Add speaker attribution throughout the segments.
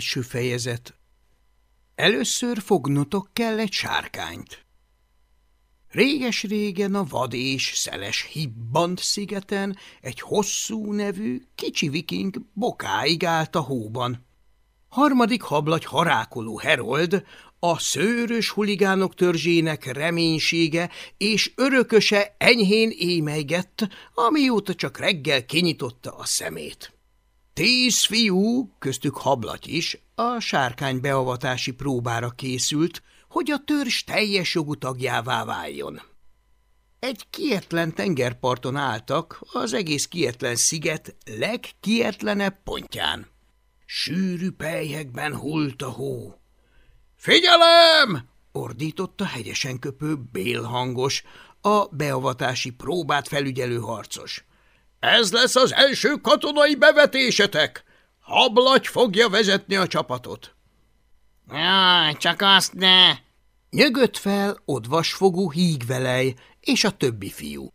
Speaker 1: Első fejezet Először fognotok kell egy sárkányt. Réges-régen a vad és szeles Hibbant szigeten egy hosszú nevű, kicsi viking bokáig állt a hóban. Harmadik hablagy harákoló Herold, a szőrös huligánok törzsének reménysége és örököse enyhén émeigett, amióta csak reggel kinyitotta a szemét. Tíz fiú, köztük hablat is, a sárkány beavatási próbára készült, hogy a törzs teljes jogú tagjává váljon. Egy kietlen tengerparton álltak, az egész kietlen sziget legkietlenebb pontján. Sűrű pelyhekben hult a hó. – Figyelem! – ordította hegyesen köpő bélhangos, a beavatási próbát felügyelő harcos. Ez lesz az első katonai bevetésetek. Hablagy fogja vezetni a csapatot.
Speaker 2: Jaj, csak azt ne!
Speaker 1: Nyögött fel odvasfogú hígvelej és a többi fiú.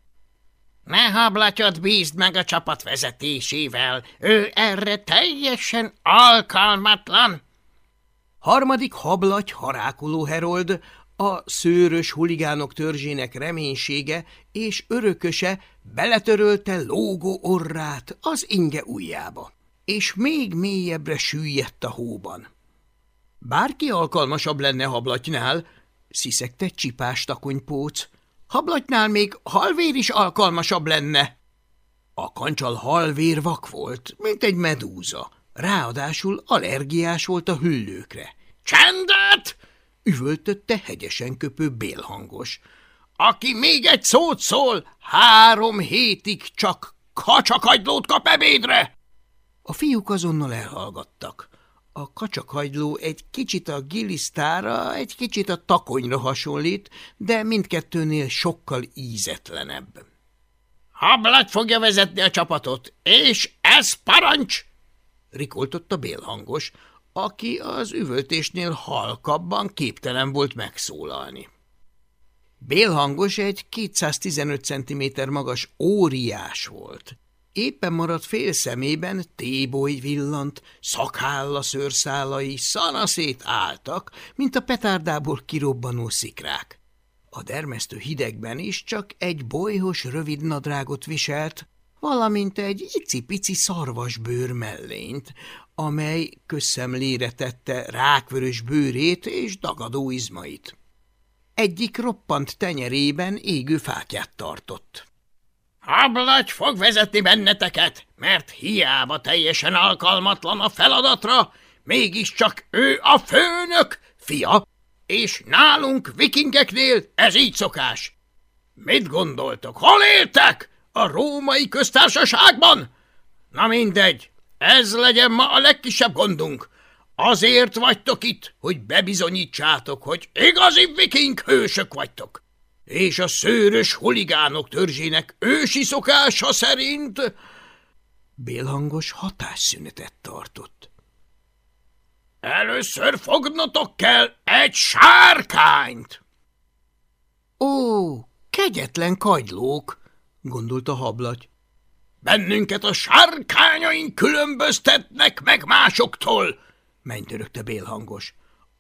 Speaker 2: Ne hablatyot bízd meg a csapat vezetésével, ő erre teljesen alkalmatlan.
Speaker 1: Harmadik hablagy harákoló herold a szőrös huligánok törzsének reménysége és örököse beletörölte lógó orrát az inge ujjába, és még mélyebbre süllyedt a hóban. Bárki alkalmasabb lenne hablatnál, sziszegte csipás takonypóc, hablatnál még halvér is alkalmasabb lenne. A kancsal halvér vak volt, mint egy medúza, ráadásul allergiás volt a hüllőkre.
Speaker 2: – Csendet!
Speaker 1: Üvöltötte hegyesen köpő bélhangos. Aki még egy szót szól, három hétig csak kacsakagylót kap ebédre! A fiúk azonnal elhallgattak. A kacsakagyló egy kicsit a gilisztára, egy kicsit a takonyra hasonlít, de mindkettőnél sokkal ízetlenebb.
Speaker 2: Hablagy fogja vezetni a csapatot, és ez parancs!
Speaker 1: rikoltott bélhangos, aki az üvöltésnél halkabban képtelen volt megszólalni. Bélhangos egy 215 cm magas óriás volt. Éppen maradt fél szemében téboly villant, szakhálla szőrszálai szanaszét álltak, mint a petárdából kirobbanó szikrák. A dermesztő hidegben is csak egy bolyhos rövid nadrágot viselt, valamint egy icipici szarvasbőr mellényt, amely közszemlére tette rákvörös bőrét és dagadó izmait. Egyik roppant tenyerében égő fákját tartott.
Speaker 2: Hablagy fog vezetni benneteket, mert hiába teljesen alkalmatlan a feladatra, mégiscsak ő a főnök, fia, és nálunk vikingeknél ez így szokás. Mit gondoltok, hol éltek? A római köztársaságban? Na mindegy, ez legyen ma a legkisebb gondunk. Azért vagytok itt, hogy bebizonyítsátok, hogy igazi viking hősök vagytok. És a szőrös huligánok törzsének ősi szokása szerint...
Speaker 1: Bélhangos hatásszünetet tartott.
Speaker 2: Először fognotok kell egy sárkányt!
Speaker 1: Ó, kegyetlen kagylók, gondolta hablaty.
Speaker 2: Bennünket a sárkányaink különböztetnek meg másoktól, mennyörögte bélhangos.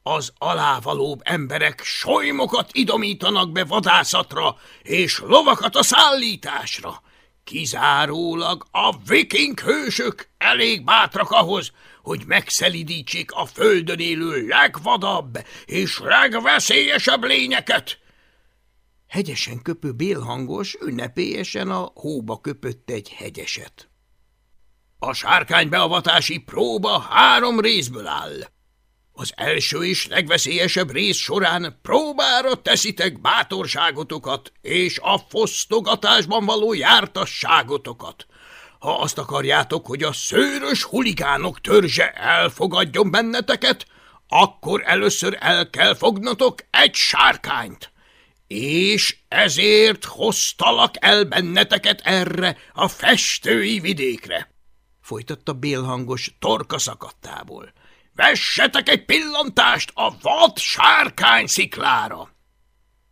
Speaker 2: Az alávalóbb emberek solymokat idomítanak be vadászatra és lovakat a szállításra. Kizárólag a viking hősök elég bátrak ahhoz, hogy megszelidítsék a földön élő legvadabb és legveszélyesebb lényeket –
Speaker 1: Hegyesen köpő bélhangos ünnepélyesen a hóba köpött egy hegyeset.
Speaker 2: A sárkánybeavatási próba három részből áll. Az első és legveszélyesebb rész során próbára teszitek bátorságotokat és a fosztogatásban való jártasságotokat. Ha azt akarjátok, hogy a szőrös huligánok törzse elfogadjon benneteket, akkor először el kell fognatok egy sárkányt. És ezért hoztalak el benneteket erre a festői vidékre, folytatta bélhangos torka szakadtából. Vessetek egy pillantást a vad sárkány sziklára!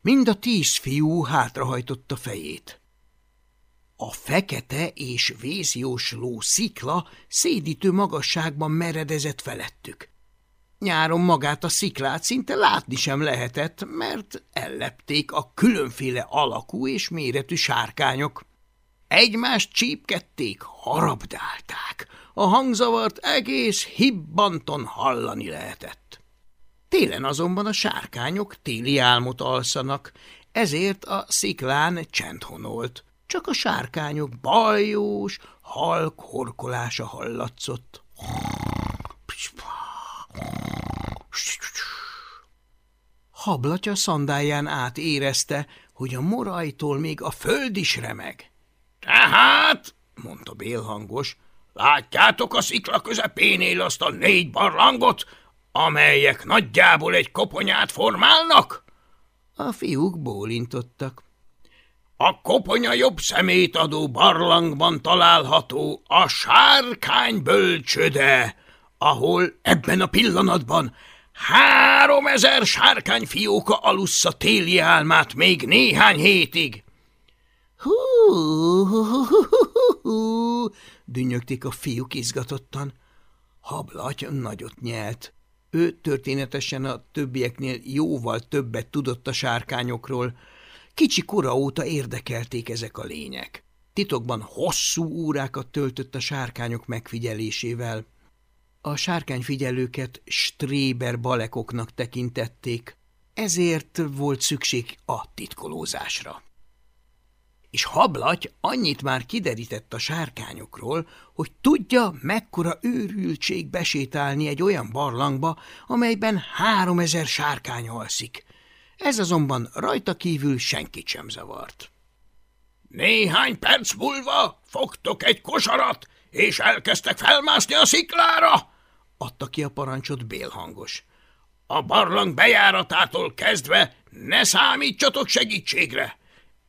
Speaker 1: Mind a tíz fiú hátrahajtotta fejét. A fekete és vészjósló szikla szédítő magasságban meredezett felettük. Nyáron magát a sziklát szinte látni sem lehetett, mert ellepték a különféle alakú és méretű sárkányok. Egymást csípkedték, harabdálták. A hangzavart egész hibbanton hallani lehetett. Télen azonban a sárkányok téli álmot alszanak, ezért a sziklán csend honolt. Csak a sárkányok baljós, halk horkolása hallatszott. Hablatya szandáján át érezte, hogy a morajtól még a föld is remeg.
Speaker 2: – Tehát, mondta bélhangos, látjátok a szikla közepénél azt a négy barlangot, amelyek nagyjából egy koponyát formálnak?
Speaker 1: A fiúk bólintottak.
Speaker 2: A koponya jobb szemét adó barlangban található a sárkány bölcsöde, ahol ebben a pillanatban három ezer sárkány fióka alussza téli álmát még néhány hétig.
Speaker 1: Hú, hú, hú, hú, hú, dünnyögték a fiúk izgatottan. Hablaty nagyot nyelt. Ő történetesen a többieknél jóval többet tudott a sárkányokról. Kicsi kora óta érdekelték ezek a lények. Titokban hosszú órákat töltött a sárkányok megfigyelésével. A sárkányfigyelőket stréber balekoknak tekintették, ezért volt szükség a titkolózásra. És hablaty annyit már kiderített a sárkányokról, hogy tudja, mekkora őrültség besétálni egy olyan barlangba, amelyben háromezer sárkány alszik. Ez azonban rajta kívül senkit sem zavart.
Speaker 2: Néhány perc múlva fogtok egy kosarat, és elkezdtek felmászni a sziklára,
Speaker 1: adta ki a parancsot bélhangos.
Speaker 2: A barlang bejáratától kezdve ne számítsatok segítségre.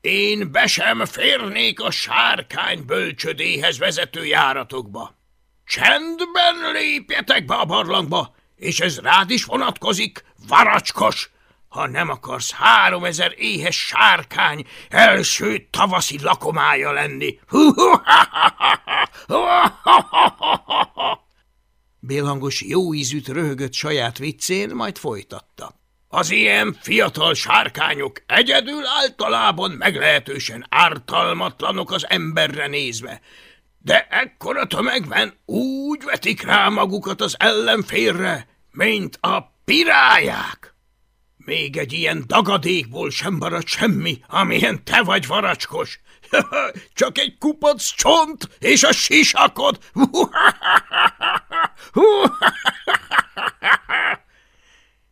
Speaker 2: Én be sem férnék a sárkány bölcsödéhez vezető járatokba. Csendben lépjetek be a barlangba, és ez rád is vonatkozik, varacskos, ha nem akarsz háromezer éhes sárkány első tavaszi lakomája lenni.
Speaker 1: Bélhangos jó ízűt röhögött saját viccén, majd folytatta.
Speaker 2: Az ilyen fiatal sárkányok egyedül általában meglehetősen ártalmatlanok az emberre nézve, de ekkora tömegben úgy vetik rá magukat az ellenférre, mint a pirályák. Még egy ilyen dagadékból sem marad semmi, amilyen te vagy varacskos. Csak egy kupac csont és a sisakod.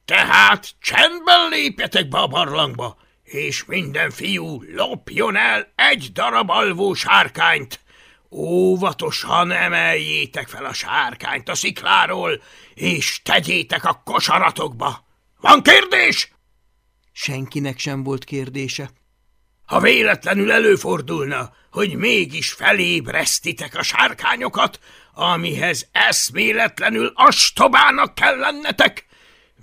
Speaker 2: Tehát csendben lépjetek be a barlangba, és minden fiú lopjon el egy darab alvó sárkányt. Óvatosan emeljétek fel a sárkányt a szikláról, és tegyétek a kosaratokba. Van kérdés?
Speaker 1: Senkinek sem volt kérdése.
Speaker 2: Ha véletlenül előfordulna, hogy mégis felébresztitek a sárkányokat, amihez eszméletlenül astobának kell lennetek,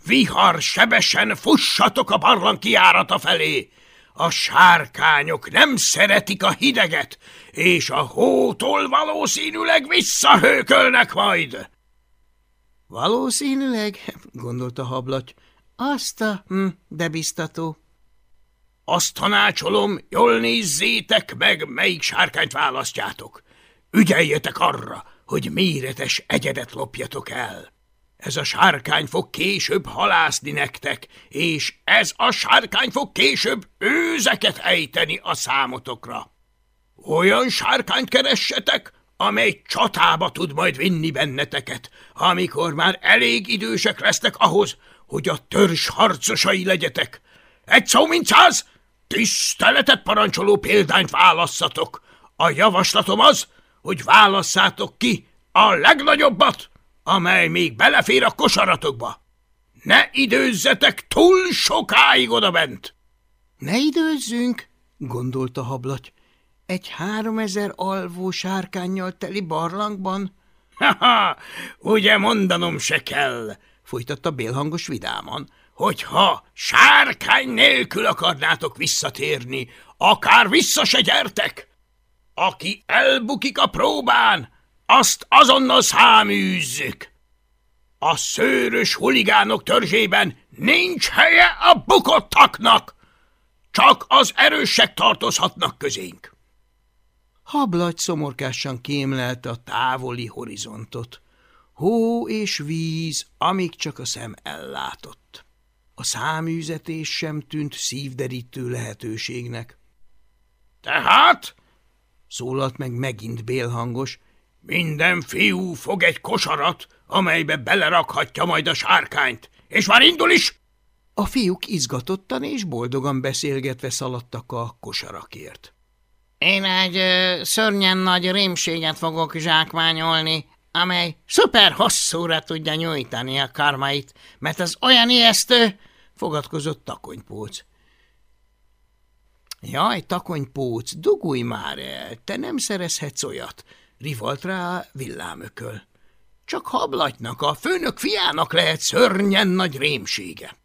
Speaker 2: vihar sebesen fussatok a barlang kiárata felé. A sárkányok nem szeretik a hideget, és a hótól valószínűleg visszahőkölnek majd.
Speaker 1: Valószínűleg, gondolta hablaty, azt a, hm, de biztató.
Speaker 2: Azt tanácsolom, jól nézzétek meg, melyik sárkányt választjátok. Ügyeljetek arra, hogy méretes egyedet lopjatok el. Ez a sárkány fog később halászni nektek, és ez a sárkány fog később őzeket ejteni a számotokra. Olyan sárkányt keressetek, amely csatába tud majd vinni benneteket, amikor már elég idősek lesznek ahhoz, hogy a törzs harcosai legyetek. Egy szó mint száz, tiszteletet parancsoló példányt válasszatok. A javaslatom az, hogy válasszátok ki a legnagyobbat, amely még belefér a kosaratokba. Ne időzzetek túl sokáig odabent!
Speaker 1: Ne időzzünk, gondolta hablaty. Egy háromezer alvó sárkányjal teli barlangban?
Speaker 2: Ha-ha, ugye mondanom se kell, folytatta bélhangos vidáman, hogyha sárkány nélkül akarnátok visszatérni, akár vissza se gyertek. Aki elbukik a próbán, azt azonnal száműzzük. A szőrös huligánok törzsében nincs helye a bukottaknak! Csak az erősek tartozhatnak közénk.
Speaker 1: Hablagy szomorkásan kémlelte a távoli horizontot. Hó és víz, amíg csak a szem ellátott. A száműzetés sem tűnt szívderítő lehetőségnek.
Speaker 2: – Tehát?
Speaker 1: – szólalt meg megint bélhangos.
Speaker 2: – Minden fiú fog egy kosarat, amelybe belerakhatja majd a sárkányt, és már indul is!
Speaker 1: A fiúk izgatottan és boldogan beszélgetve szaladtak a kosarakért.
Speaker 3: Én egy ö, szörnyen nagy rémséget fogok zsákmányolni, amely szuper hosszúra tudja nyújtani a karmait, mert az olyan ijesztő, fogadkozott takonypóc.
Speaker 1: Jaj, takonypóc, dugulj már el, te nem szerezhetsz olyat, rivalt rá villámököl. Csak hablatnak, a főnök fiának lehet szörnyen nagy rémsége.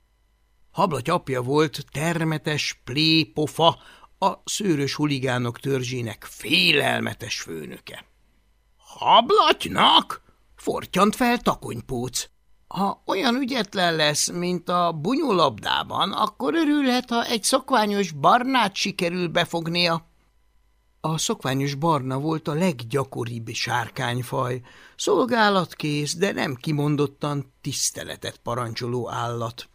Speaker 1: Hablaty apja volt termetes plépofa, a szőrös huligánok törzsének félelmetes főnöke. – Hablatynak? – fortyant fel takonypóc. Ha olyan ügyetlen lesz, mint a bunyolabdában, akkor örülhet, ha egy szokványos barnát sikerül befognia. A szokványos barna volt a leggyakoribb sárkányfaj, szolgálatkész, de nem kimondottan tiszteletet parancsoló állat.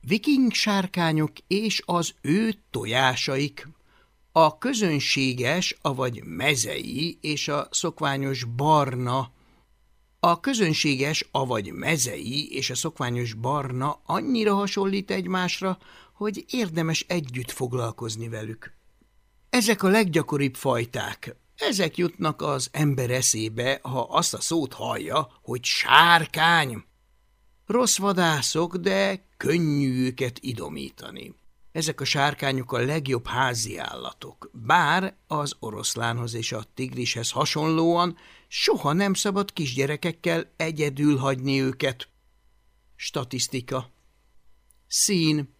Speaker 1: Viking sárkányok és az ő tojásaik, a közönséges, avagy mezei és a szokványos barna, a közönséges, avagy mezei és a szokványos barna annyira hasonlít egymásra, hogy érdemes együtt foglalkozni velük. Ezek a leggyakoribb fajták, ezek jutnak az ember eszébe, ha azt a szót hallja, hogy sárkány. Rossz vadászok, de könnyű őket idomítani. Ezek a sárkányok a legjobb házi állatok, bár az oroszlánhoz és a tigrishez hasonlóan soha nem szabad kisgyerekekkel egyedül hagyni őket. Statisztika Szín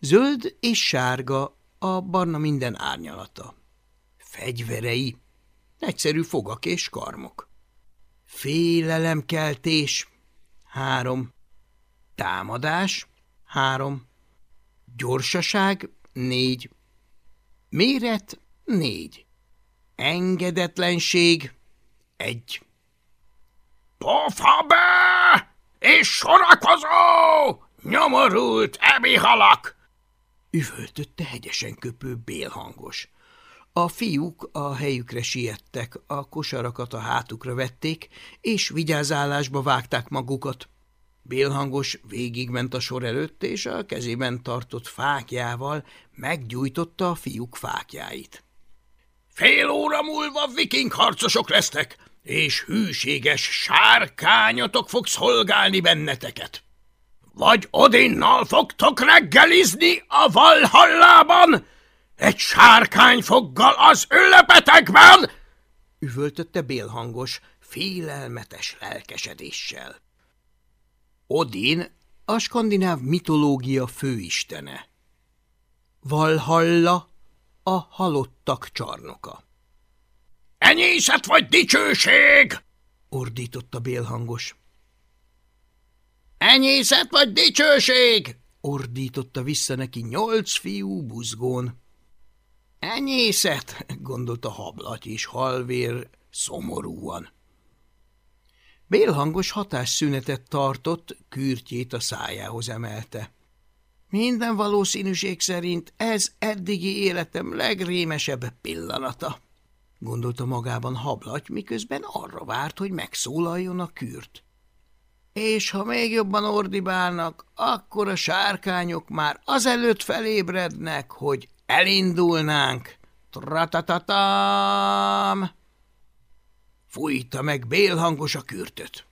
Speaker 1: Zöld és sárga, a barna minden árnyalata. Fegyverei Egyszerű fogak és karmok. Félelemkeltés Három. Támadás, három. Gyorsaság, négy. Méret, négy. Engedetlenség, egy.
Speaker 2: Pofa be! És sorakozó! Nyomorult emi halak!
Speaker 1: Üvöltötte hegyesen köpő bélhangos. A fiúk a helyükre siettek, a kosarakat a hátukra vették, és vigyázálásba vágták magukat. Bélhangos végigment a sor előtt, és a kezében tartott fákjával meggyújtotta a fiúk fákjáit.
Speaker 2: Fél óra múlva viking harcosok lesztek, és hűséges sárkányotok fog szolgálni benneteket. Vagy Odinnal fogtok reggelizni a Valhallában, egy sárkányfoggal az ülepetekben!
Speaker 1: üvöltötte bélhangos, félelmetes lelkesedéssel. Odin a skandináv mitológia főistene. Valhalla a halottak csarnoka.
Speaker 2: – Enyészet vagy dicsőség!
Speaker 1: – ordította bélhangos.
Speaker 3: – Enyészet vagy dicsőség!
Speaker 1: – ordította vissza neki nyolc fiú buzgón. – Enyészet! – gondolta hablaty és halvér szomorúan. Bélhangos hatásszünetet tartott, kürtjét a szájához emelte. Minden valószínűség szerint ez eddigi életem legrémesebb pillanata, gondolta magában hablaty, miközben arra várt, hogy megszólaljon a kürt. És ha még jobban ordibálnak, akkor a sárkányok már azelőtt felébrednek, hogy elindulnánk. Tratatatam! Fújta meg bélhangos a kürtöt.